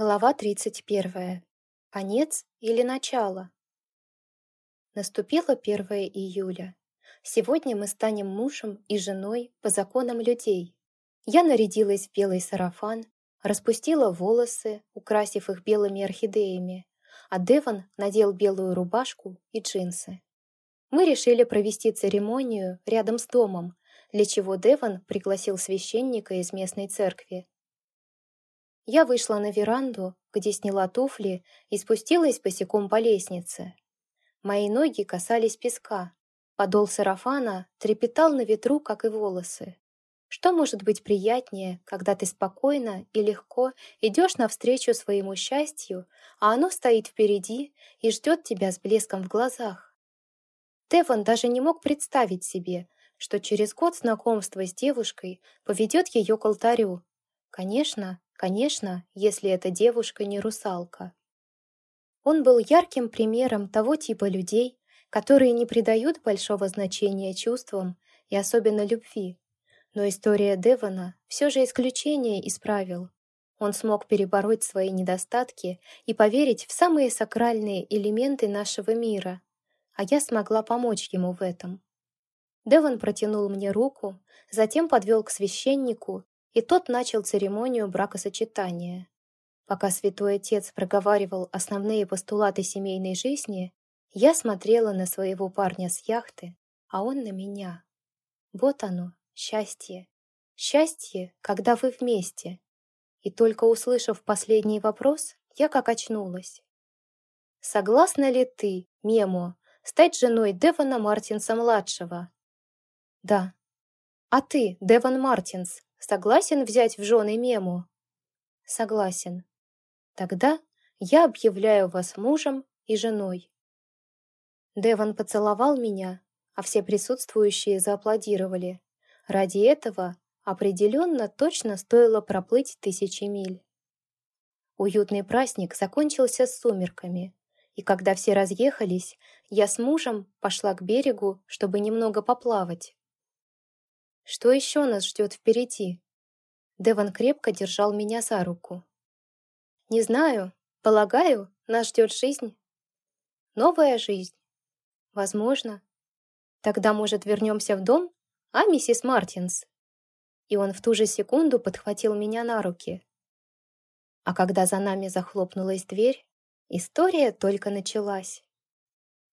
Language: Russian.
Глава 31. Конец или начало? Наступило 1 июля. Сегодня мы станем мужем и женой по законам людей. Я нарядилась в белый сарафан, распустила волосы, украсив их белыми орхидеями, а Деван надел белую рубашку и джинсы. Мы решили провести церемонию рядом с домом, для чего Деван пригласил священника из местной церкви я вышла на веранду, где сняла туфли и спустилась босиком по лестнице. Мои ноги касались песка. Подол сарафана трепетал на ветру, как и волосы. Что может быть приятнее, когда ты спокойно и легко идешь навстречу своему счастью, а оно стоит впереди и ждет тебя с блеском в глазах? Теван даже не мог представить себе, что через год знакомства с девушкой поведет ее к алтарю. Конечно, Конечно, если эта девушка не русалка. Он был ярким примером того типа людей, которые не придают большого значения чувствам и особенно любви. Но история Девона все же исключение из правил. Он смог перебороть свои недостатки и поверить в самые сакральные элементы нашего мира, а я смогла помочь ему в этом. Девон протянул мне руку, затем подвел к священнику и тот начал церемонию бракосочетания. Пока святой отец проговаривал основные постулаты семейной жизни, я смотрела на своего парня с яхты, а он на меня. Вот оно, счастье. Счастье, когда вы вместе. И только услышав последний вопрос, я как очнулась. «Согласна ли ты, Мемо, стать женой Девона Мартинса-младшего?» «Да». «А ты, Девон Мартинс, Согласен взять в жены Мему? Согласен. Тогда я объявляю вас мужем и женой. Деван поцеловал меня, а все присутствующие зааплодировали. Ради этого определенно точно стоило проплыть тысячи миль. Уютный праздник закончился с сумерками, и когда все разъехались, я с мужем пошла к берегу, чтобы немного поплавать. Что еще нас ждет впереди? Деван крепко держал меня за руку. Не знаю, полагаю, нас ждет жизнь. Новая жизнь. Возможно. Тогда, может, вернемся в дом, а, миссис Мартинс? И он в ту же секунду подхватил меня на руки. А когда за нами захлопнулась дверь, история только началась.